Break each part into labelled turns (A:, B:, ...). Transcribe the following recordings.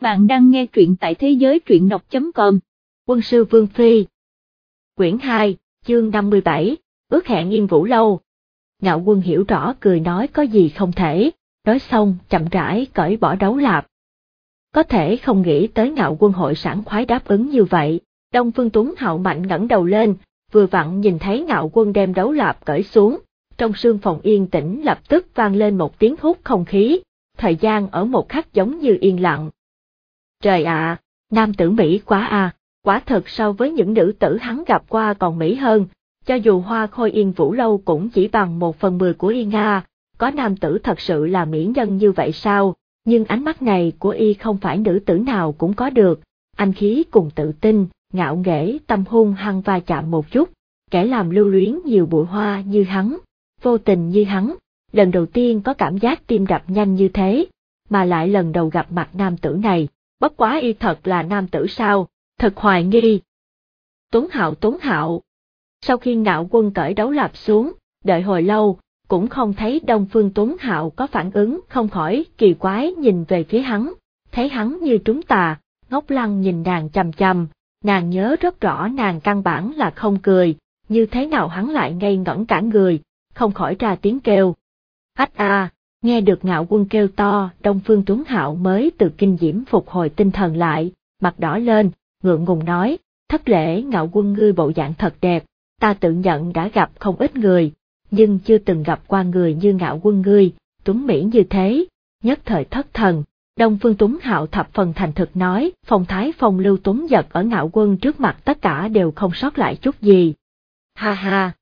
A: Bạn đang nghe truyện tại thế giới truyện đọc.com.
B: Quân sư Vương Phi Quyển 2, chương 57, ước hẹn yên vũ lâu. Ngạo quân hiểu rõ cười nói có gì không thể, nói xong chậm rãi cởi bỏ đấu lạp. Có thể không nghĩ tới ngạo quân hội sản khoái đáp ứng như vậy, Đông Phương Tuấn hạo mạnh ngẩng đầu lên, vừa vặn nhìn thấy ngạo quân đem đấu lạp cởi xuống, trong sương phòng yên tĩnh lập tức vang lên một tiếng hút không khí, thời gian ở một khắc giống như yên lặng, Trời ạ, nam tử Mỹ quá à, quả thật so với những nữ tử hắn gặp qua còn Mỹ hơn, cho dù hoa khôi yên vũ lâu cũng chỉ bằng một phần mười của yên Nga, có nam tử thật sự là mỹ nhân như vậy sao, nhưng ánh mắt này của y không phải nữ tử nào cũng có được, anh khí cùng tự tin, ngạo nghễ tâm hung hăng va chạm một chút, kẻ làm lưu luyến nhiều bụi hoa như hắn, vô tình như hắn, lần đầu tiên có cảm giác tim đập nhanh như thế, mà lại lần đầu gặp mặt nam tử này, bất quá y thật là nam tử sao, thật hoài nghi. Tuấn Hạo Tuấn Hạo. Sau khi ngạo quân cởi đấu lạp xuống, đợi hồi lâu, cũng không thấy Đông Phương Tuấn Hạo có phản ứng không khỏi kỳ quái nhìn về phía hắn, thấy hắn như trúng tà, ngốc lăng nhìn nàng chầm chầm, nàng nhớ rất rõ nàng căn bản là không cười, như thế nào hắn lại ngây ngẩn cả người, không khỏi ra tiếng kêu. Ách a, Nghe được ngạo quân kêu to, Đông Phương Tuấn Hạo mới từ kinh diễm phục hồi tinh thần lại, mặt đỏ lên, ngượng ngùng nói, thất lễ ngạo quân ngươi bộ dạng thật đẹp, ta tự nhận đã gặp không ít người, nhưng chưa từng gặp qua người như ngạo quân ngươi, tuấn Mỹ như thế, nhất thời thất thần. Đông Phương Tuấn Hạo thập phần thành thực nói, phong thái phong lưu tuấn giật ở ngạo quân trước mặt tất cả đều không sót lại chút gì. Ha ha!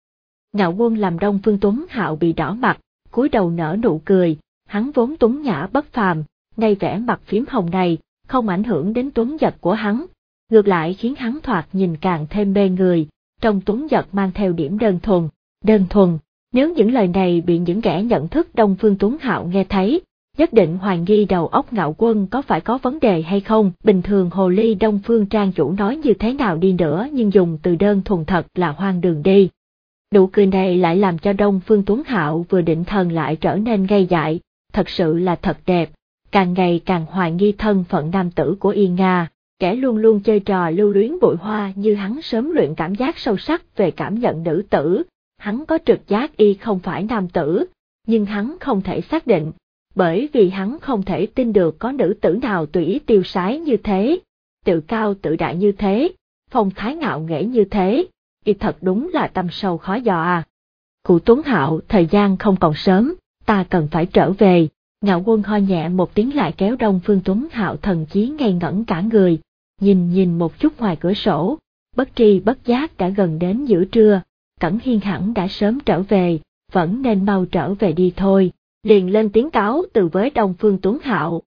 B: Ngạo quân làm Đông Phương Tuấn Hạo bị đỏ mặt, cúi đầu nở nụ cười, hắn vốn tuấn nhã bất phàm, nay vẻ mặt phím hồng này, không ảnh hưởng đến tuấn giật của hắn, ngược lại khiến hắn thoạt nhìn càng thêm mê người, trong tuấn giật mang theo điểm đơn thuần, đơn thuần, nếu những lời này bị những kẻ nhận thức Đông Phương Tuấn Hạo nghe thấy, nhất định hoài nghi đầu óc ngạo quân có phải có vấn đề hay không, bình thường hồ ly Đông Phương Trang chủ nói như thế nào đi nữa nhưng dùng từ đơn thuần thật là hoang đường đi. Nụ cười này lại làm cho Đông Phương Tuấn Hạo vừa định thần lại trở nên gây dại, thật sự là thật đẹp, càng ngày càng hoài nghi thân phận nam tử của Y Nga, kẻ luôn luôn chơi trò lưu luyến bụi hoa như hắn sớm luyện cảm giác sâu sắc về cảm nhận nữ tử, hắn có trực giác y không phải nam tử, nhưng hắn không thể xác định, bởi vì hắn không thể tin được có nữ tử nào tùy ý tiêu sái như thế, tự cao tự đại như thế, phong thái ngạo nghễ như thế, y thật đúng là tâm sâu khó dò à. Cụ Tuấn Hạo, thời gian không còn sớm, ta cần phải trở về, ngạo quân ho nhẹ một tiếng lại kéo đông phương Tuấn Hạo thần chí ngây ngẩn cả người, nhìn nhìn một chút ngoài cửa sổ, bất tri bất giác đã gần đến giữa trưa, Cẩn Hiên hẳn đã sớm trở về, vẫn nên mau trở về đi thôi, liền lên tiếng cáo từ với Đông Phương Tuấn Hạo.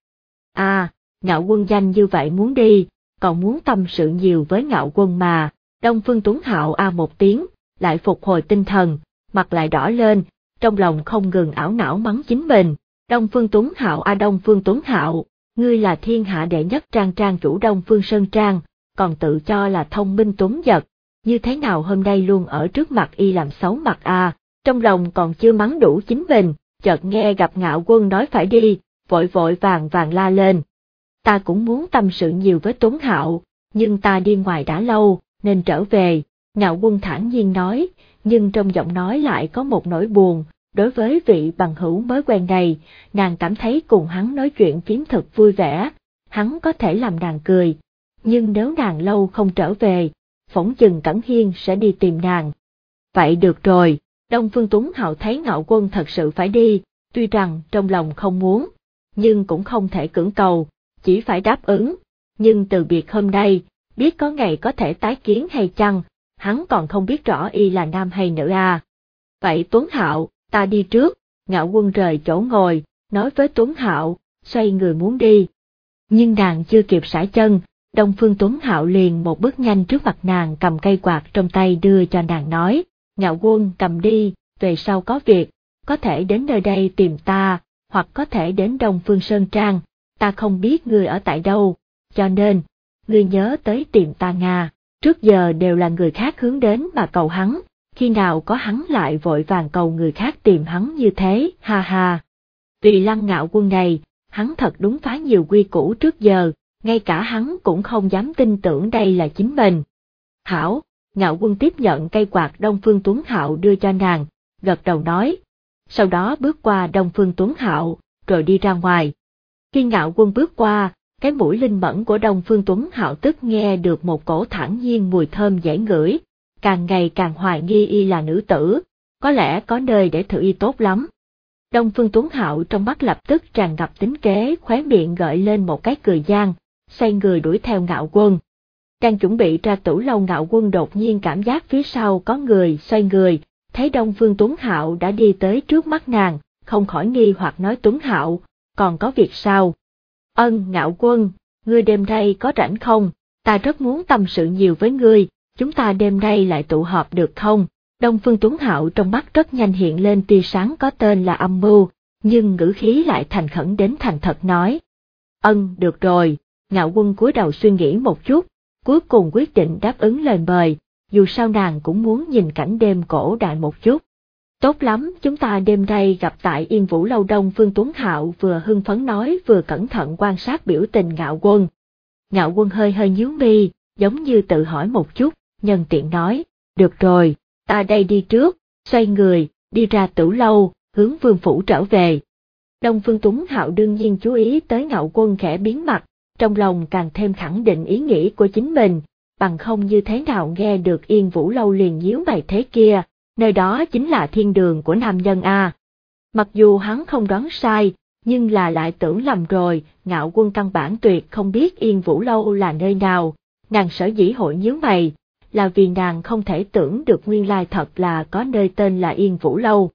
B: À, ngạo quân danh như vậy muốn đi, còn muốn tâm sự nhiều với ngạo quân mà, Đông Phương Tuấn Hạo a một tiếng, lại phục hồi tinh thần, mặt lại đỏ lên, trong lòng không ngừng ảo não mắng chính mình. Đông Phương Tuấn Hạo a Đông Phương Tuấn Hạo, ngươi là thiên hạ đệ nhất trang trang chủ Đông Phương Sơn Trang, còn tự cho là thông minh tuấn giật, như thế nào hôm nay luôn ở trước mặt y làm xấu mặt a, trong lòng còn chưa mắng đủ chính mình, chợt nghe gặp ngạo quân nói phải đi, vội vội vàng vàng la lên. Ta cũng muốn tâm sự nhiều với Tuấn Hạo, nhưng ta đi ngoài đã lâu, nên trở về, ngạo quân thản nhiên nói, nhưng trong giọng nói lại có một nỗi buồn, đối với vị bằng hữu mới quen này, nàng cảm thấy cùng hắn nói chuyện phiếm thật vui vẻ, hắn có thể làm nàng cười, nhưng nếu nàng lâu không trở về, phỏng chừng Cẩn Hiên sẽ đi tìm nàng. Vậy được rồi, Đông Phương Tuấn Hạo thấy ngạo quân thật sự phải đi, tuy rằng trong lòng không muốn, nhưng cũng không thể cưỡng cầu, chỉ phải đáp ứng, nhưng từ biệt hôm nay, biết có ngày có thể tái kiến hay chăng, hắn còn không biết rõ y là nam hay nữ à. Vậy Tuấn Hạo, ta đi trước, ngạo quân rời chỗ ngồi, nói với Tuấn Hạo, xoay người muốn đi. Nhưng nàng chưa kịp sải chân, Đông Phương Tuấn Hạo liền một bước nhanh trước mặt nàng cầm cây quạt trong tay đưa cho nàng nói, ngạo quân cầm đi, về sau có việc, có thể đến nơi đây tìm ta, hoặc có thể đến Đông Phương Sơn Trang, ta không biết người ở tại đâu, cho nên, ngươi nhớ tới tìm ta Nga, trước giờ đều là người khác hướng đến mà cầu hắn, khi nào có hắn lại vội vàng cầu người khác tìm hắn như thế, ha ha. Vì lăng ngạo quân này, hắn thật đúng phá nhiều quy củ trước giờ, ngay cả hắn cũng không dám tin tưởng đây là chính mình. Hảo, ngạo quân tiếp nhận cây quạt Đông Phương Tuấn Hạo đưa cho nàng, gật đầu nói. Sau đó bước qua Đông Phương Tuấn Hạo, rồi đi ra ngoài. Khi ngạo quân bước qua, cái mũi linh mẫn của Đông Phương Tuấn Hạo tức nghe được một cổ thẳng nhiên mùi thơm dễ ngửi, càng ngày càng hoài nghi y là nữ tử, có lẽ có nơi để thử y tốt lắm. Đông Phương Tuấn Hạo trong mắt lập tức tràn ngập tính kế khóe miệng gợi lên một cái cười gian, xoay người đuổi theo ngạo quân. Đang chuẩn bị ra tủ lâu ngạo quân đột nhiên cảm giác phía sau có người xoay người, thấy Đông Phương Tuấn Hạo đã đi tới trước mắt nàng, không khỏi nghi hoặc nói Tuấn Hạo, còn có việc sao? Ân ngạo quân, ngươi đêm nay có rảnh không? Ta rất muốn tâm sự nhiều với ngươi, chúng ta đêm nay lại tụ họp được không? Đông Phương Tuấn Hạo trong mắt rất nhanh hiện lên tia sáng có tên là âm mưu, nhưng ngữ khí lại thành khẩn đến thành thật nói. Ân, được rồi, ngạo quân cúi đầu suy nghĩ một chút, cuối cùng quyết định đáp ứng lời mời, dù sao nàng cũng muốn nhìn cảnh đêm cổ đại một chút. Tốt lắm, chúng ta đêm nay gặp tại Yên Vũ Lâu Đông Phương Tuấn Hạo vừa hưng phấn nói vừa cẩn thận quan sát biểu tình ngạo quân. Ngạo quân hơi hơi nhíu mi, giống như tự hỏi một chút, nhân tiện nói, được rồi, ta đây đi trước, xoay người, đi ra tử lâu, hướng vương phủ trở về. Đông Phương Tuấn Hạo đương nhiên chú ý tới ngạo quân khẽ biến mặt, trong lòng càng thêm khẳng định ý nghĩ của chính mình, bằng không như thế nào nghe được yên vũ lâu liền nhíu mày thế kia, nơi đó chính là thiên đường của nam nhân A. Mặc dù hắn không đoán sai, nhưng là lại tưởng lầm rồi, ngạo quân căn bản tuyệt không biết yên vũ lâu là nơi nào, nàng sở dĩ hội nhíu mày, là vì nàng không thể tưởng được nguyên lai thật là có nơi tên là Yên Vũ Lâu.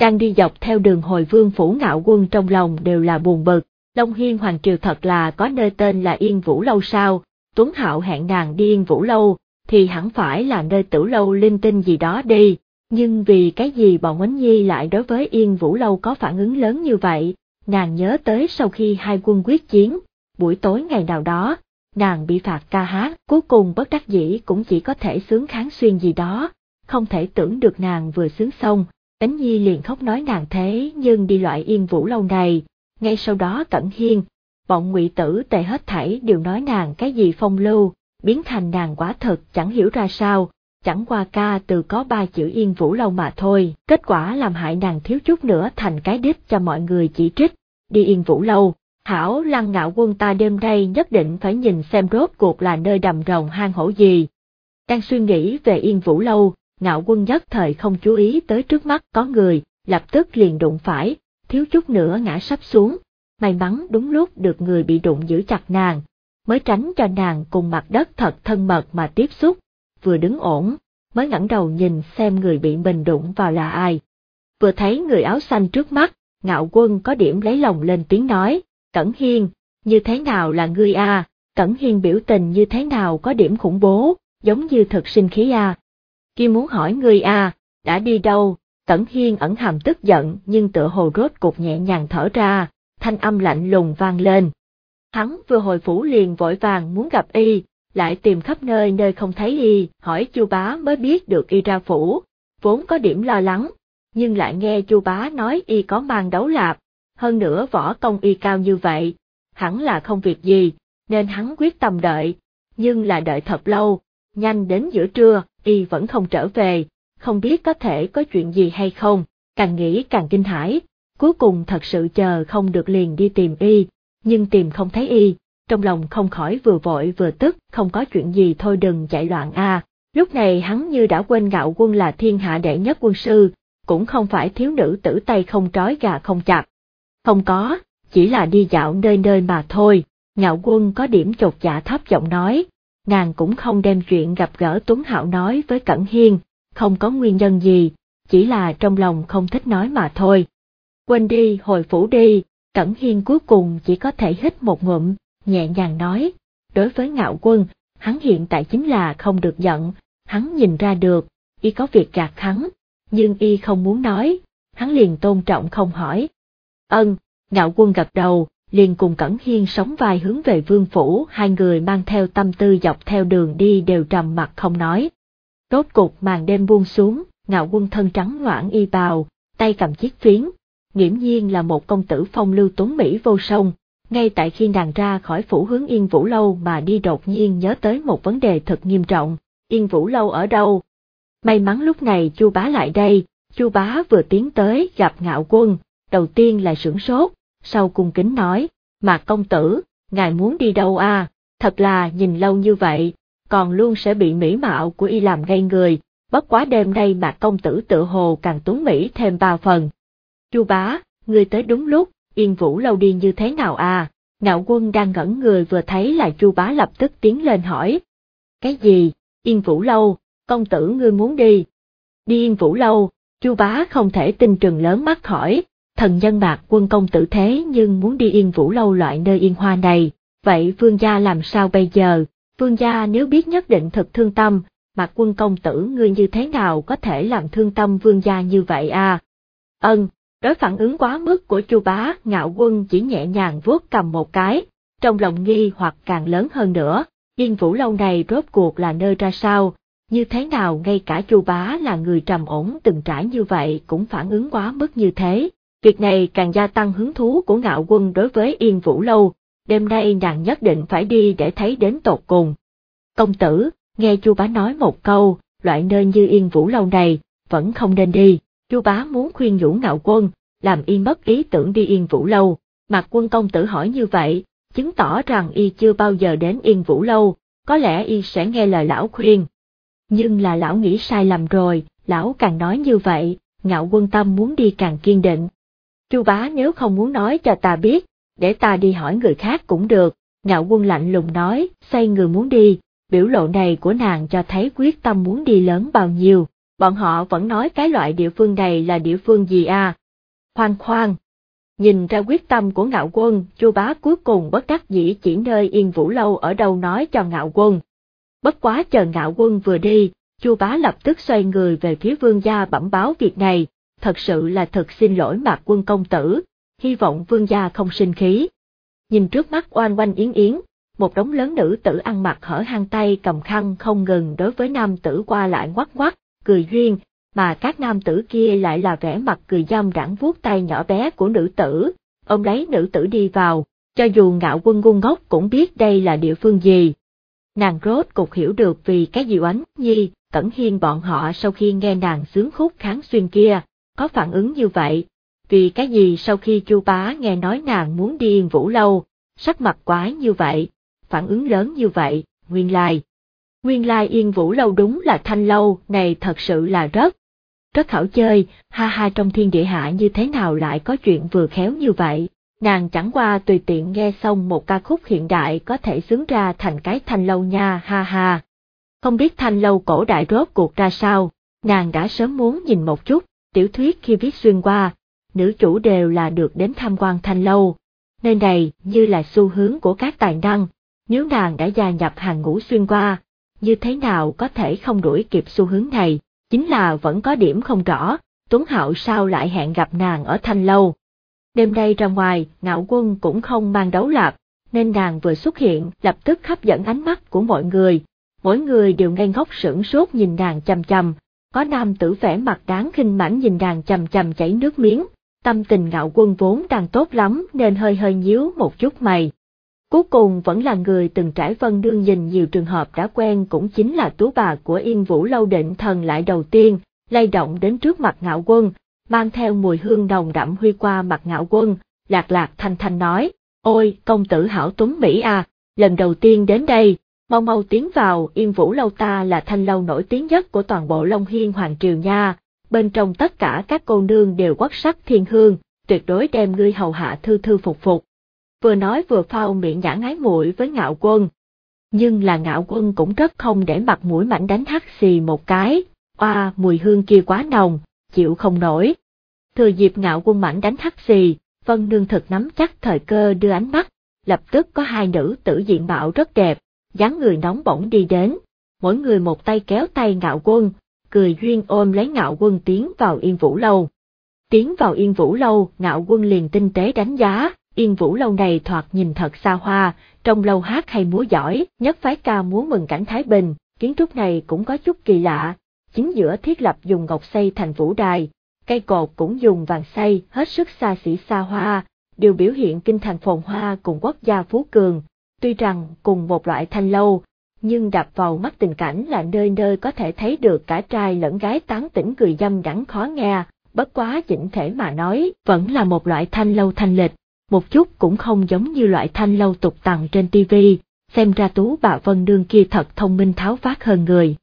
B: Đang đi dọc theo đường hồi vương phủ ngạo quân trong lòng đều là buồn bực, Long Hiên Hoàng Triều thật là có nơi tên là Yên Vũ Lâu sao, Tuấn Hạo hẹn nàng đi Yên Vũ Lâu, thì hẳn phải là nơi tử lâu linh tinh gì đó đi, nhưng vì cái gì bọn Ngoánh Nhi lại đối với Yên Vũ Lâu có phản ứng lớn như vậy, nàng nhớ tới sau khi hai quân quyết chiến, buổi tối ngày nào đó, nàng bị phạt ca hát, cuối cùng bất đắc dĩ cũng chỉ có thể sướng kháng xuyên gì đó, không thể tưởng được nàng vừa sướng xong, Ánh Nhi liền khóc nói nàng thế nhưng đi loại yên vũ lâu này, ngay sau đó Cẩn Hiên, bọn ngụy tử tề hết thảy đều nói nàng cái gì phong lưu, biến thành nàng quả thật chẳng hiểu ra sao, chẳng qua ca từ có ba chữ yên vũ lâu mà thôi, kết quả làm hại nàng thiếu chút nữa thành cái đích cho mọi người chỉ trích, đi yên vũ lâu, hảo lăng ngạo quân ta đêm nay nhất định phải nhìn xem rốt cuộc là nơi đầm rồng hang hổ gì. Đang suy nghĩ về yên vũ lâu, ngạo quân nhất thời không chú ý tới trước mắt có người, lập tức liền đụng phải, thiếu chút nữa ngã sắp xuống, may mắn đúng lúc được người bị đụng giữ chặt nàng, mới tránh cho nàng cùng mặt đất thật thân mật mà tiếp xúc, vừa đứng ổn, mới ngẩng đầu nhìn xem người bị mình đụng vào là ai. Vừa thấy người áo xanh trước mắt, ngạo quân có điểm lấy lòng lên tiếng nói, Cẩn Hiên, như thế nào là ngươi a? Cẩn Hiên biểu tình như thế nào có điểm khủng bố, giống như thực sinh khí a. khi muốn hỏi ngươi a, đã đi đâu? Cẩn Hiên ẩn hàm tức giận nhưng tựa hồ rốt cục nhẹ nhàng thở ra, thanh âm lạnh lùng vang lên. Hắn vừa hồi phủ liền vội vàng muốn gặp y, lại tìm khắp nơi nơi không thấy y, hỏi chu bá mới biết được y ra phủ, vốn có điểm lo lắng, nhưng lại nghe chu bá nói y có mang đấu lạp, hơn nữa võ công y cao như vậy, hẳn là không việc gì, nên hắn quyết tâm đợi, nhưng là đợi thật lâu, nhanh đến giữa trưa, y vẫn không trở về, không biết có thể có chuyện gì hay không, càng nghĩ càng kinh hãi, cuối cùng thật sự chờ không được liền đi tìm y, nhưng tìm không thấy y, trong lòng không khỏi vừa vội vừa tức, không có chuyện gì thôi đừng chạy loạn a. Lúc này hắn như đã quên ngạo quân là thiên hạ đệ nhất quân sư, cũng không phải thiếu nữ tử tay không trói gà không chặt. Không có, chỉ là đi dạo nơi nơi mà thôi, ngạo quân có điểm chột dạ thấp giọng nói, nàng cũng không đem chuyện gặp gỡ Tuấn Hạo nói với Cẩn Hiên, không có nguyên nhân gì, chỉ là trong lòng không thích nói mà thôi. Quên đi, hồi phủ đi, Cẩn Hiên cuối cùng chỉ có thể hít một ngụm, nhẹ nhàng nói, đối với ngạo quân, hắn hiện tại chính là không được giận, hắn nhìn ra được, y có việc gạt hắn, nhưng y không muốn nói, hắn liền tôn trọng không hỏi. Ân, ngạo quân gật đầu, liền cùng Cẩn Hiên sống vai hướng về vương phủ, hai người mang theo tâm tư dọc theo đường đi đều trầm mặt không nói. Rốt cục màn đêm buông xuống, ngạo quân thân trắng ngoãn y bào, tay cầm chiếc phiến, nghiễm nhiên là một công tử phong lưu tuấn Mỹ vô song, ngay tại khi nàng ra khỏi phủ hướng Yên Vũ Lâu mà đi đột nhiên nhớ tới một vấn đề thật nghiêm trọng, Yên Vũ Lâu ở đâu? May mắn lúc này Chu Bá lại đây, Chu Bá vừa tiến tới gặp ngạo quân, đầu tiên là sửng sốt, sau cung kính nói, Mạc công tử, ngài muốn đi đâu à, thật là nhìn lâu như vậy, còn luôn sẽ bị mỹ mạo của y làm gây người, bất quá đêm nay Mạc công tử tự hồ càng tuấn mỹ thêm ba phần. Chu Bá, ngươi tới đúng lúc, Yên Vũ lâu đi như thế nào à? Ngạo quân đang ngẩn người vừa thấy là Chu Bá lập tức tiến lên hỏi. Cái gì? Yên Vũ lâu, công tử ngươi muốn đi? Đi Yên Vũ lâu, Chu Bá không thể tin trừng lớn mắt khỏi, thần nhân bạc quân công tử thế nhưng muốn đi Yên Vũ lâu loại nơi yên hoa này, vậy Vương gia làm sao bây giờ? Vương gia nếu biết nhất định thật thương tâm, Mạc quân công tử ngươi như thế nào có thể làm thương tâm vương gia như vậy à? Ân, Đối phản ứng quá mức của chu bá, ngạo quân chỉ nhẹ nhàng vuốt cầm một cái, trong lòng nghi hoặc càng lớn hơn nữa, Yên Vũ lâu này rốt cuộc là nơi ra sao, như thế nào ngay cả chu bá là người trầm ổn từng trải như vậy cũng phản ứng quá mức như thế. Việc này càng gia tăng hứng thú của ngạo quân đối với Yên Vũ lâu, đêm nay nàng nhất định phải đi để thấy đến tột cùng. Công tử, nghe chu bá nói một câu, loại nơi như Yên Vũ lâu này, vẫn không nên đi. Chu bá muốn khuyên nhủ ngạo quân, làm y mất ý tưởng đi yên vũ lâu, mặt quân công tử hỏi như vậy, chứng tỏ rằng y chưa bao giờ đến yên vũ lâu, có lẽ y sẽ nghe lời lão khuyên. Nhưng là lão nghĩ sai lầm rồi, lão càng nói như vậy, ngạo quân tâm muốn đi càng kiên định. Chu bá nếu không muốn nói cho ta biết, để ta đi hỏi người khác cũng được, ngạo quân lạnh lùng nói, xoay người muốn đi, biểu lộ này của nàng cho thấy quyết tâm muốn đi lớn bao nhiêu bọn họ vẫn nói cái loại địa phương này là địa phương gì à? Khoan khoan! Nhìn ra quyết tâm của ngạo quân, chu bá cuối cùng bất đắc dĩ chỉ nơi yên vũ lâu ở đâu nói cho ngạo quân. Bất quá chờ ngạo quân vừa đi, chu bá lập tức xoay người về phía vương gia bẩm báo việc này, thật sự là thật xin lỗi mạc quân công tử, hy vọng vương gia không sinh khí. Nhìn trước mắt oan oanh yến yến, một đống lớn nữ tử ăn mặc hở hang tay cầm khăn không ngừng đối với nam tử qua lại ngoắt ngoắt, cười duyên, mà các nam tử kia lại là vẻ mặt cười dâm rãng vuốt tay nhỏ bé của nữ tử, ôm lấy nữ tử đi vào, cho dù ngạo quân ngu ngốc cũng biết đây là địa phương gì. Nàng rốt cục hiểu được vì cái gì oánh nhi, cẩn hiên bọn họ sau khi nghe nàng sướng khúc kháng xuyên kia, có phản ứng như vậy, vì cái gì sau khi chu bá nghe nói nàng muốn đi yên vũ lâu, sắc mặt quái như vậy, phản ứng lớn như vậy, nguyên lai, Nguyên lai yên vũ lâu đúng là thanh lâu, này thật sự là rất, rất hảo chơi, ha ha trong thiên địa hạ như thế nào lại có chuyện vừa khéo như vậy, nàng chẳng qua tùy tiện nghe xong một ca khúc hiện đại có thể xứng ra thành cái thanh lâu nha ha ha. Không biết thanh lâu cổ đại rốt cuộc ra sao, nàng đã sớm muốn nhìn một chút, tiểu thuyết khi viết xuyên qua, nữ chủ đều là được đến tham quan thanh lâu. Nơi này như là xu hướng của các tài năng, nếu nàng đã gia nhập hàng ngũ xuyên qua, như thế nào có thể không đuổi kịp xu hướng này, chính là vẫn có điểm không rõ, Tuấn Hạo sao lại hẹn gặp nàng ở Thanh Lâu. Đêm nay ra ngoài, ngạo quân cũng không mang đấu lạc, nên nàng vừa xuất hiện lập tức hấp dẫn ánh mắt của mọi người, mỗi người đều ngây ngốc sửng sốt nhìn nàng chằm chằm, có nam tử vẻ mặt đáng khinh mảnh nhìn nàng chằm chằm chảy nước miếng, tâm tình ngạo quân vốn đang tốt lắm nên hơi hơi nhíu một chút mày, Cuối cùng vẫn là người từng trải vân đương nhìn nhiều trường hợp đã quen cũng chính là tú bà của Yên Vũ Lâu Định Thần lại đầu tiên, lay động đến trước mặt ngạo quân, mang theo mùi hương nồng đậm huy qua mặt ngạo quân, lạc lạc thanh thanh nói, ôi công tử hảo tuấn Mỹ à, lần đầu tiên đến đây, mau mau tiến vào Yên Vũ Lâu ta là thanh lâu nổi tiếng nhất của toàn bộ Long Hiên Hoàng Triều nha, bên trong tất cả các cô nương đều quắc sắc thiên hương, tuyệt đối đem ngươi hầu hạ thư thư phục phục vừa nói vừa phao miệng nhã ngái mũi với ngạo quân. Nhưng là ngạo quân cũng rất không để mặt mũi mảnh đánh hắt xì một cái, oa mùi hương kia quá nồng, chịu không nổi. Thừa dịp ngạo quân mảnh đánh hắt xì, Vân Nương thực nắm chắc thời cơ đưa ánh mắt, lập tức có hai nữ tử diện mạo rất đẹp, dáng người nóng bỏng đi đến, mỗi người một tay kéo tay ngạo quân, cười duyên ôm lấy ngạo quân tiến vào yên vũ lâu. Tiến vào yên vũ lâu, ngạo quân liền tinh tế đánh giá, Yên Vũ lâu này thoạt nhìn thật xa hoa, trong lâu hát hay múa giỏi, nhất phái ca múa mừng cảnh Thái Bình, kiến trúc này cũng có chút kỳ lạ. Chính giữa thiết lập dùng ngọc xây thành vũ đài, cây cột cũng dùng vàng xây, hết sức xa xỉ xa hoa, đều biểu hiện kinh thành phồn hoa cùng quốc gia phú cường, tuy rằng cùng một loại thanh lâu, nhưng đập vào mắt tình cảnh là nơi nơi có thể thấy được cả trai lẫn gái tán tỉnh cười dâm đắng khó nghe, bất quá chỉnh thể mà nói, vẫn là một loại thanh lâu thanh lịch, một chút cũng không giống như loại thanh lâu tục tặng trên tivi, xem ra tú bà Vân Nương kia thật thông minh tháo vát hơn người.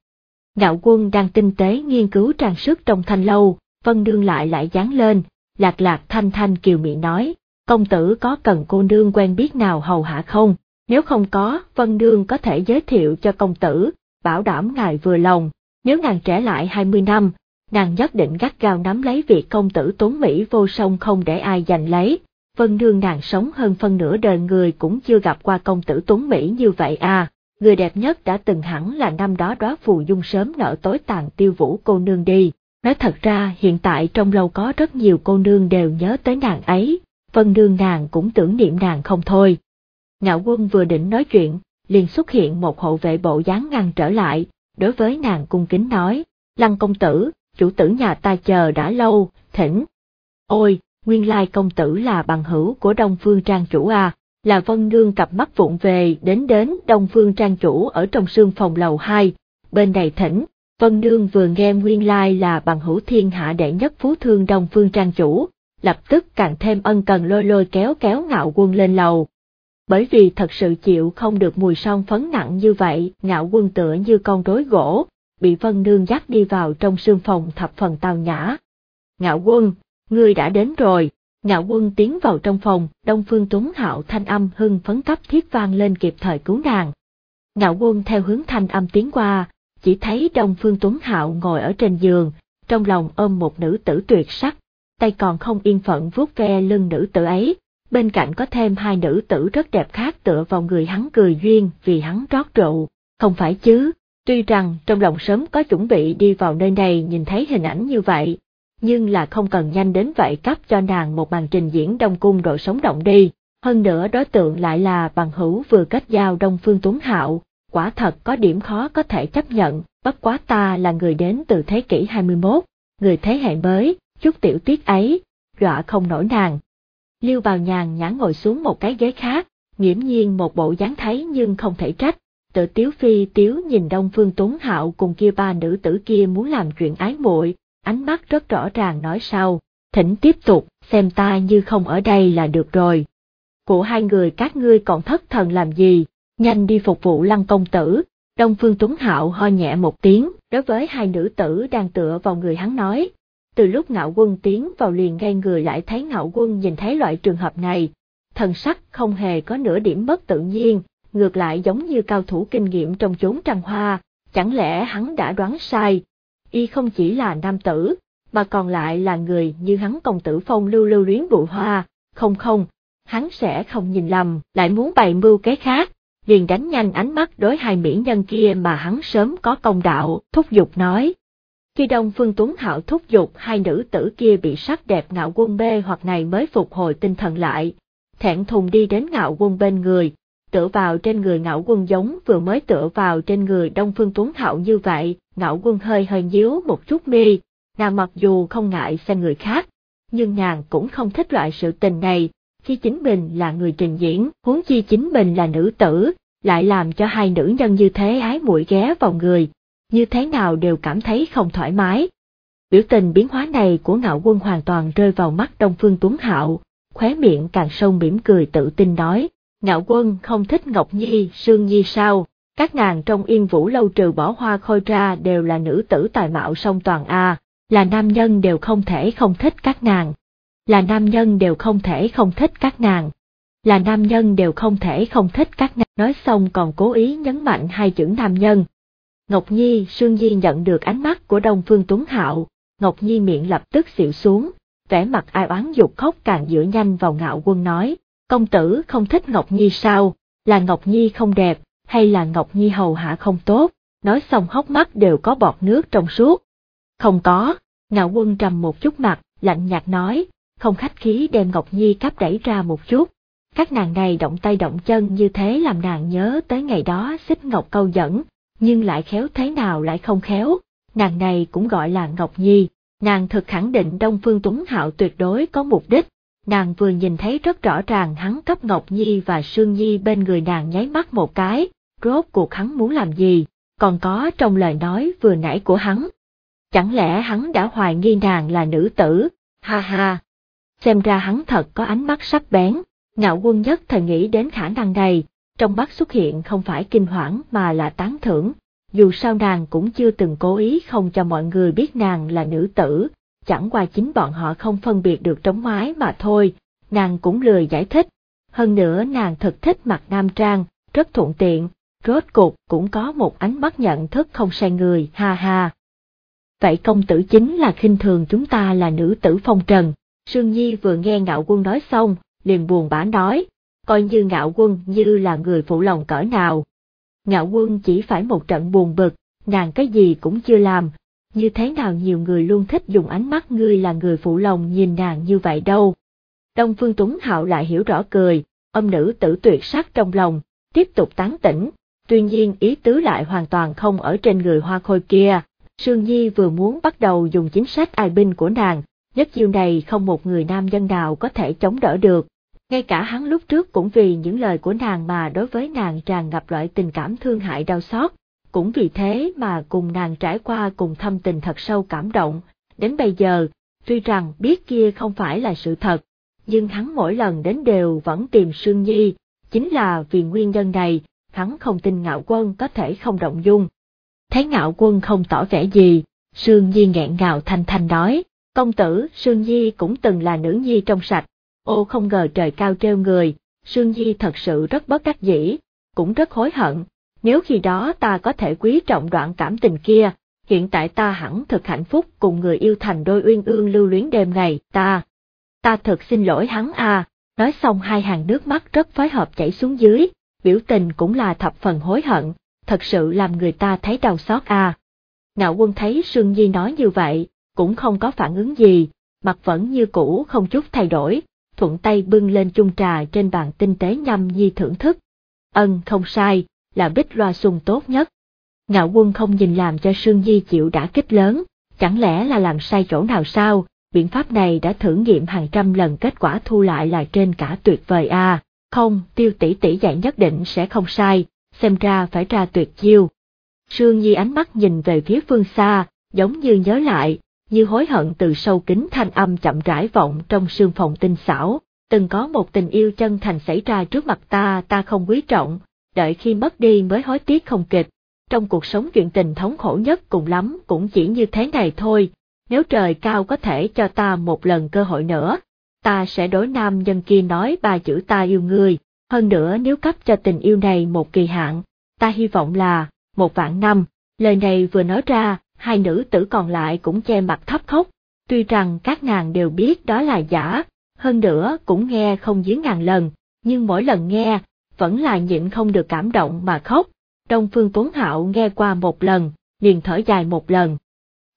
B: Ngạo quân đang tinh tế nghiên cứu trang sức trong thanh lâu, Vân Nương lại lại dán lên, lạc lạc thanh thanh kiều mị nói, công tử có cần cô nương quen biết nào hầu hạ không, nếu không có, Vân Nương có thể giới thiệu cho công tử, bảo đảm ngài vừa lòng, nếu nàng trẻ lại 20 năm, nàng nhất định gắt gao nắm lấy việc công tử tuấn Mỹ vô song không để ai giành lấy. Vân Nương nàng sống hơn phân nửa đời người cũng chưa gặp qua công tử tuấn Mỹ như vậy à, người đẹp nhất đã từng hẳn là năm đó đóa phù dung sớm nợ tối tàn tiêu vũ cô nương đi. Nói thật ra hiện tại trong lâu có rất nhiều cô nương đều nhớ tới nàng ấy, Vân Nương nàng cũng tưởng niệm nàng không thôi. Ngạo quân vừa định nói chuyện, liền xuất hiện một hộ vệ bộ dáng ngăn trở lại, đối với nàng cung kính nói, Lăng công tử, chủ tử nhà ta chờ đã lâu, thỉnh. Ôi, nguyên lai công tử là bằng hữu của Đông Phương Trang chủ à, là Vân Nương cặp mắt vụng về đến đến Đông Phương Trang chủ ở trong sương phòng lầu 2, bên này thỉnh. Vân Nương vừa nghe nguyên lai là bằng hữu thiên hạ đệ nhất phú thương Đông Phương Trang chủ, lập tức càng thêm ân cần lôi lôi kéo kéo ngạo quân lên lầu. Bởi vì thật sự chịu không được mùi son phấn nặng như vậy, ngạo quân tựa như con rối gỗ, bị Vân Nương dắt đi vào trong sương phòng thập phần tào nhã. Ngạo quân, ngươi đã đến rồi, ngạo quân tiến vào trong phòng, Đông Phương Tuấn Hạo thanh âm hưng phấn cấp thiết vang lên kịp thời cứu nàng. Ngạo quân theo hướng thanh âm tiến qua, chỉ thấy Đông Phương Tuấn Hạo ngồi ở trên giường, trong lòng ôm một nữ tử tuyệt sắc, tay còn không yên phận vuốt ve lưng nữ tử ấy, bên cạnh có thêm hai nữ tử rất đẹp khác tựa vào người hắn cười duyên vì hắn rót rượu, không phải chứ, tuy rằng trong lòng sớm có chuẩn bị đi vào nơi này nhìn thấy hình ảnh như vậy, nhưng là không cần nhanh đến vậy cấp cho nàng một màn trình diễn đông cung độ sống động đi, hơn nữa đối tượng lại là bằng hữu vừa kết giao Đông Phương Tuấn Hạo, quả thật có điểm khó có thể chấp nhận, bất quá ta là người đến từ thế kỷ 21, người thế hệ mới, chút tiểu tiết ấy, dọa không nổi nàng. Liêu bào nhàn nhã ngồi xuống một cái ghế khác, nghiễm nhiên một bộ dáng thấy nhưng không thể trách, tự tiếu phi tiếu nhìn Đông Phương Tuấn Hạo cùng kia ba nữ tử kia muốn làm chuyện ái muội, ánh mắt rất rõ ràng nói sau, thỉnh tiếp tục, xem ta như không ở đây là được rồi. Của hai người các ngươi còn thất thần làm gì, nhanh đi phục vụ lăng công tử. Đông Phương Tuấn Hạo ho nhẹ một tiếng, đối với hai nữ tử đang tựa vào người hắn nói. Từ lúc ngạo quân tiến vào liền ngay người lại thấy ngạo quân nhìn thấy loại trường hợp này, thần sắc không hề có nửa điểm bất tự nhiên, ngược lại giống như cao thủ kinh nghiệm trong chốn trăng hoa, chẳng lẽ hắn đã đoán sai, y không chỉ là nam tử, mà còn lại là người như hắn công tử phong lưu lưu luyến bụi hoa, không không, hắn sẽ không nhìn lầm, lại muốn bày mưu cái khác, liền đánh nhanh ánh mắt đối hai mỹ nhân kia mà hắn sớm có công đạo, thúc giục nói. Khi Đông Phương Tuấn Hạo thúc giục hai nữ tử kia bị sắc đẹp ngạo quân bê hoặc này mới phục hồi tinh thần lại, thẹn thùng đi đến ngạo quân bên người, tựa vào trên người ngạo quân giống vừa mới tựa vào trên người Đông Phương Tuấn Hạo như vậy, ngạo quân hơi hơi nhíu một chút mi, nàng mặc dù không ngại xem người khác, nhưng nàng cũng không thích loại sự tình này, khi chính mình là người trình diễn, huống chi chính mình là nữ tử, lại làm cho hai nữ nhân như thế ái mũi ghé vào người, như thế nào đều cảm thấy không thoải mái. Biểu tình biến hóa này của ngạo quân hoàn toàn rơi vào mắt Đông Phương Tuấn Hạo, khóe miệng càng sâu mỉm cười tự tin nói, ngạo quân không thích Ngọc Nhi, Sương Nhi sao, các nàng trong yên vũ lâu trừ bỏ hoa khôi ra đều là nữ tử tài mạo song toàn A, là nam nhân đều không thể không thích các nàng. Là nam nhân đều không thể không thích các nàng. Là nam nhân đều không thể không thích các nàng. Nói xong còn cố ý nhấn mạnh hai chữ nam nhân. Ngọc Nhi, Sương Nhi nhận được ánh mắt của Đông Phương Tuấn Hạo, Ngọc Nhi miệng lập tức xịu xuống, vẻ mặt ai oán dục khóc càng dựa nhanh vào ngạo quân nói, công tử không thích Ngọc Nhi sao, là Ngọc Nhi không đẹp, hay là Ngọc Nhi hầu hạ không tốt, nói xong hốc mắt đều có bọt nước trong suốt. Không có, ngạo quân trầm một chút mặt, lạnh nhạt nói, không khách khí đem Ngọc Nhi cắp đẩy ra một chút. Các nàng này động tay động chân như thế làm nàng nhớ tới ngày đó xích Ngọc câu dẫn, nhưng lại khéo thế nào lại không khéo, nàng này cũng gọi là Ngọc Nhi, nàng thực khẳng định Đông Phương Tuấn Hạo tuyệt đối có mục đích, nàng vừa nhìn thấy rất rõ ràng hắn cấp Ngọc Nhi và Sương Nhi bên người nàng nháy mắt một cái, rốt cuộc hắn muốn làm gì, còn có trong lời nói vừa nãy của hắn. Chẳng lẽ hắn đã hoài nghi nàng là nữ tử, ha ha. Xem ra hắn thật có ánh mắt sắc bén, ngạo quân nhất thời nghĩ đến khả năng này, trong mắt xuất hiện không phải kinh hoảng mà là tán thưởng, dù sao nàng cũng chưa từng cố ý không cho mọi người biết nàng là nữ tử, chẳng qua chính bọn họ không phân biệt được trống mái mà thôi, nàng cũng lười giải thích. Hơn nữa nàng thật thích mặc nam trang, rất thuận tiện, rốt cục cũng có một ánh mắt nhận thức không sai người, ha ha. Vậy công tử chính là khinh thường chúng ta là nữ tử phong trần, Sương Nhi vừa nghe ngạo quân nói xong, liền buồn bã nói, coi như ngạo quân như là người phụ lòng cỡ nào. Ngạo quân chỉ phải một trận buồn bực, nàng cái gì cũng chưa làm, như thế nào nhiều người luôn thích dùng ánh mắt ngươi là người phụ lòng nhìn nàng như vậy đâu. Đông Phương Tuấn Hạo lại hiểu rõ cười, âm nữ tử tuyệt sắc trong lòng, tiếp tục tán tỉnh, tuy nhiên ý tứ lại hoàn toàn không ở trên người hoa khôi kia. Sương Nhi vừa muốn bắt đầu dùng chính sách ai binh của nàng, nhất chiêu này không một người nam nhân nào có thể chống đỡ được. Ngay cả hắn lúc trước cũng vì những lời của nàng mà đối với nàng tràn ngập loại tình cảm thương hại đau xót, cũng vì thế mà cùng nàng trải qua cùng thâm tình thật sâu cảm động, đến bây giờ, tuy rằng biết kia không phải là sự thật, nhưng hắn mỗi lần đến đều vẫn tìm Sương Nhi, chính là vì nguyên nhân này, hắn không tin ngạo quân có thể không động dung. Thấy ngạo quân không tỏ vẻ gì, Sương Nhi nghẹn ngào thanh thanh nói, công tử Sương Nhi cũng từng là nữ nhi trong sạch, ô không ngờ trời cao treo người, Sương Nhi thật sự rất bất đắc dĩ, cũng rất hối hận, nếu khi đó ta có thể quý trọng đoạn cảm tình kia, hiện tại ta hẳn thực hạnh phúc cùng người yêu thành đôi uyên ương lưu luyến đêm ngày, ta, ta thật xin lỗi hắn à, nói xong hai hàng nước mắt rất phối hợp chảy xuống dưới, biểu tình cũng là thập phần hối hận, thật sự làm người ta thấy đau xót à. Ngạo quân thấy Sương Nhi nói như vậy, cũng không có phản ứng gì, mặt vẫn như cũ không chút thay đổi, thuận tay bưng lên chung trà trên bàn tinh tế nhâm nhi thưởng thức. Ân không sai, là bích loa sung tốt nhất. Ngạo quân không nhìn làm cho Sương Di chịu đã kích lớn, chẳng lẽ là làm sai chỗ nào sao, biện pháp này đã thử nghiệm hàng trăm lần kết quả thu lại là trên cả tuyệt vời à, không, tiêu tỷ tỷ dạy nhất định sẽ không sai, xem ra phải ra tuyệt chiêu. Sương Nhi ánh mắt nhìn về phía phương xa, giống như nhớ lại, như hối hận từ sâu kính thanh âm chậm rãi vọng trong sương phòng tinh xảo, từng có một tình yêu chân thành xảy ra trước mặt ta ta không quý trọng, đợi khi mất đi mới hối tiếc không kịp. Trong cuộc sống chuyện tình thống khổ nhất cùng lắm cũng chỉ như thế này thôi, nếu trời cao có thể cho ta một lần cơ hội nữa, ta sẽ đối nam nhân kia nói ba chữ ta yêu người. hơn nữa nếu cấp cho tình yêu này một kỳ hạn, ta hy vọng là, một vạn năm, lời này vừa nói ra, hai nữ tử còn lại cũng che mặt thấp khóc, tuy rằng các nàng đều biết đó là giả, hơn nữa cũng nghe không dưới ngàn lần, nhưng mỗi lần nghe, vẫn là nhịn không được cảm động mà khóc. Đông Phương Tuấn Hạo nghe qua một lần, liền thở dài một lần.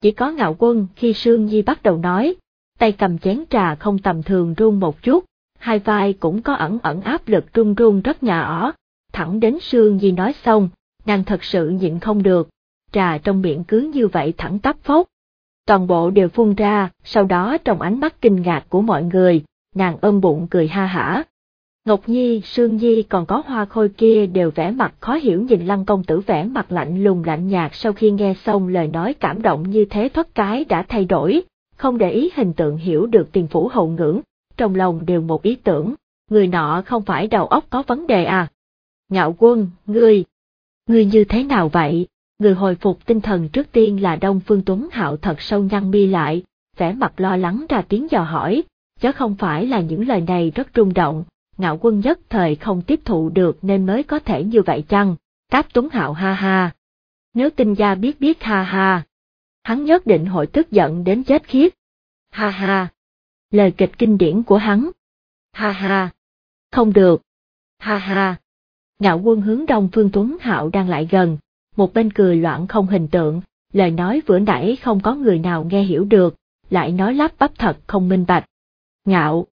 B: Chỉ có ngạo quân khi Sương Nhi bắt đầu nói, tay cầm chén trà không tầm thường run một chút, hai vai cũng có ẩn ẩn áp lực run run rất nhỏ, thẳng đến Sương Nhi nói xong, nàng thật sự nhịn không được, trà trong miệng cứ như vậy thẳng tắp phốc. Toàn bộ đều phun ra, sau đó trong ánh mắt kinh ngạc của mọi người, nàng ôm bụng cười ha hả, Ngọc Nhi, Sương Nhi còn có hoa khôi kia đều vẽ mặt khó hiểu nhìn lăng công tử vẽ mặt lạnh lùng lạnh nhạt sau khi nghe xong lời nói cảm động như thế thoát cái đã thay đổi, không để ý hình tượng hiểu được tiền phủ hậu ngưỡng, trong lòng đều một ý tưởng, người nọ không phải đầu óc có vấn đề à. Ngạo quân, ngươi, ngươi như thế nào vậy? Người hồi phục tinh thần trước tiên là Đông Phương Tuấn Hạo thật sâu nhăn mi lại, vẻ mặt lo lắng ra tiếng dò hỏi, chứ không phải là những lời này rất rung động, ngạo quân nhất thời không tiếp thụ được nên mới có thể như vậy chăng, Cáp Tuấn Hạo ha ha. Nếu tinh gia biết biết ha ha, hắn nhất định hội tức giận đến chết khiết. Ha ha. Lời kịch kinh điển của hắn. Ha ha. Không được. Ha ha. Ngạo quân hướng đông phương Tuấn Hạo đang lại gần, một bên cười loạn không hình tượng, lời nói vừa nãy không có người nào nghe hiểu được, lại nói lắp bắp thật không minh bạch. Ngạo,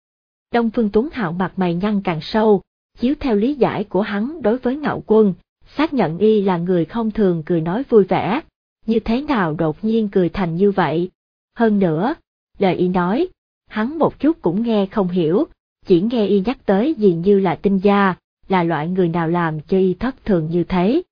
B: Đông Phương Tuấn Hạo mặt mày nhăn càng sâu, chiếu theo lý giải của hắn đối với ngạo quân, xác nhận y là người không thường cười nói vui vẻ, như thế nào đột nhiên cười thành như vậy. Hơn nữa, lời y nói, hắn một chút cũng nghe không hiểu, chỉ nghe y nhắc tới gì như là tinh gia, là loại người nào làm cho y thất thường như thế.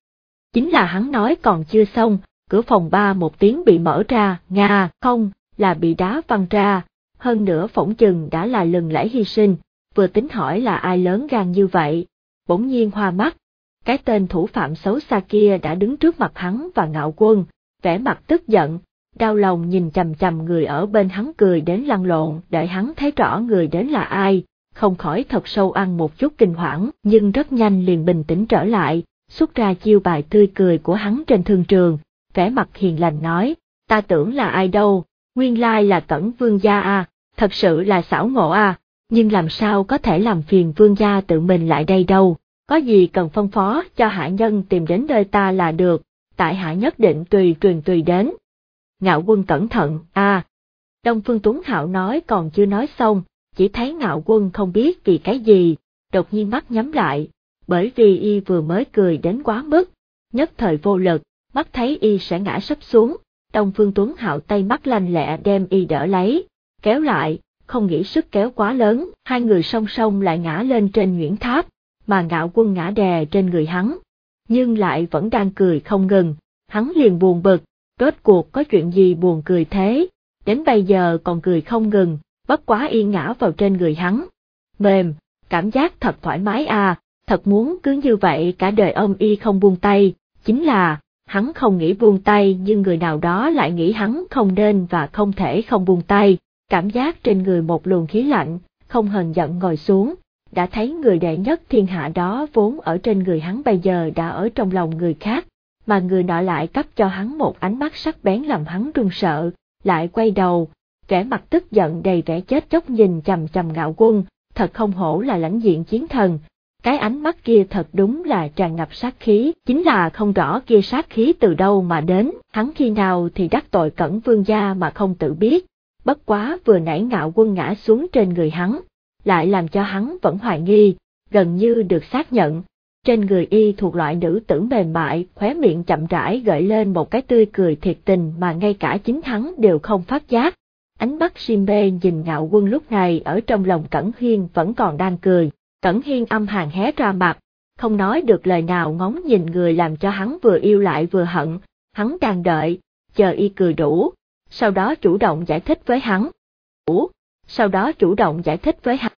B: Chính là hắn nói còn chưa xong, cửa phòng ba một tiếng bị mở ra, nga, không, là bị đá văng ra, hơn nữa phỏng chừng đã là lần lễ hy sinh, vừa tính hỏi là ai lớn gan như vậy, bỗng nhiên hoa mắt. Cái tên thủ phạm xấu xa kia đã đứng trước mặt hắn và ngạo quân, vẻ mặt tức giận, đau lòng nhìn chầm chầm người ở bên hắn cười đến lăn lộn, đợi hắn thấy rõ người đến là ai, không khỏi thật sâu ăn một chút kinh hoảng, nhưng rất nhanh liền bình tĩnh trở lại, xuất ra chiêu bài tươi cười của hắn trên thương trường, vẻ mặt hiền lành nói, ta tưởng là ai đâu, nguyên lai là cẩn vương gia à, thật sự là xảo ngộ à, nhưng làm sao có thể làm phiền vương gia tự mình lại đây đâu, có gì cần phân phó cho hạ nhân tìm đến nơi ta là được, tại hạ nhất định tùy truyền tùy đến. Ngạo quân cẩn thận, à. Đông Phương Tuấn Hạo nói còn chưa nói xong, chỉ thấy ngạo quân không biết vì cái gì, đột nhiên mắt nhắm lại, bởi vì y vừa mới cười đến quá mức, nhất thời vô lực, mắt thấy y sẽ ngã sắp xuống, Đông Phương Tuấn Hạo tay mắt lanh lẹ đem y đỡ lấy, kéo lại, không nghĩ sức kéo quá lớn, hai người song song lại ngã lên trên Nguyễn Tháp, mà ngạo quân ngã đè trên người hắn, nhưng lại vẫn đang cười không ngừng, hắn liền buồn bực, rốt cuộc có chuyện gì buồn cười thế, đến bây giờ còn cười không ngừng, bất quá y ngã vào trên người hắn. Mềm, cảm giác thật thoải mái à, thật muốn cứ như vậy cả đời ông y không buông tay, chính là, hắn không nghĩ buông tay nhưng người nào đó lại nghĩ hắn không nên và không thể không buông tay, cảm giác trên người một luồng khí lạnh, không hờn giận ngồi xuống, đã thấy người đệ nhất thiên hạ đó vốn ở trên người hắn bây giờ đã ở trong lòng người khác, mà người nọ lại cấp cho hắn một ánh mắt sắc bén làm hắn run sợ, lại quay đầu, vẻ mặt tức giận đầy vẻ chết chóc nhìn chằm chằm ngạo quân, thật không hổ là lãnh diện chiến thần. Cái ánh mắt kia thật đúng là tràn ngập sát khí, chính là không rõ kia sát khí từ đâu mà đến, hắn khi nào thì đắc tội cẩn vương gia mà không tự biết, bất quá vừa nãy ngạo quân ngã xuống trên người hắn, lại làm cho hắn vẫn hoài nghi, gần như được xác nhận. Trên người y thuộc loại nữ tử mềm mại, khóe miệng chậm rãi gợi lên một cái tươi cười thiệt tình mà ngay cả chính hắn đều không phát giác. Ánh mắt simbe nhìn ngạo quân lúc này ở trong lòng Cẩn Hiên vẫn còn đang cười, Cẩn Hiên âm hàng hé ra mặt, không nói được lời nào ngóng nhìn người làm cho hắn vừa yêu lại vừa hận, hắn đang đợi, chờ y cười đủ, sau đó chủ động giải thích với hắn. Đủ, sau đó chủ động giải thích với hắn.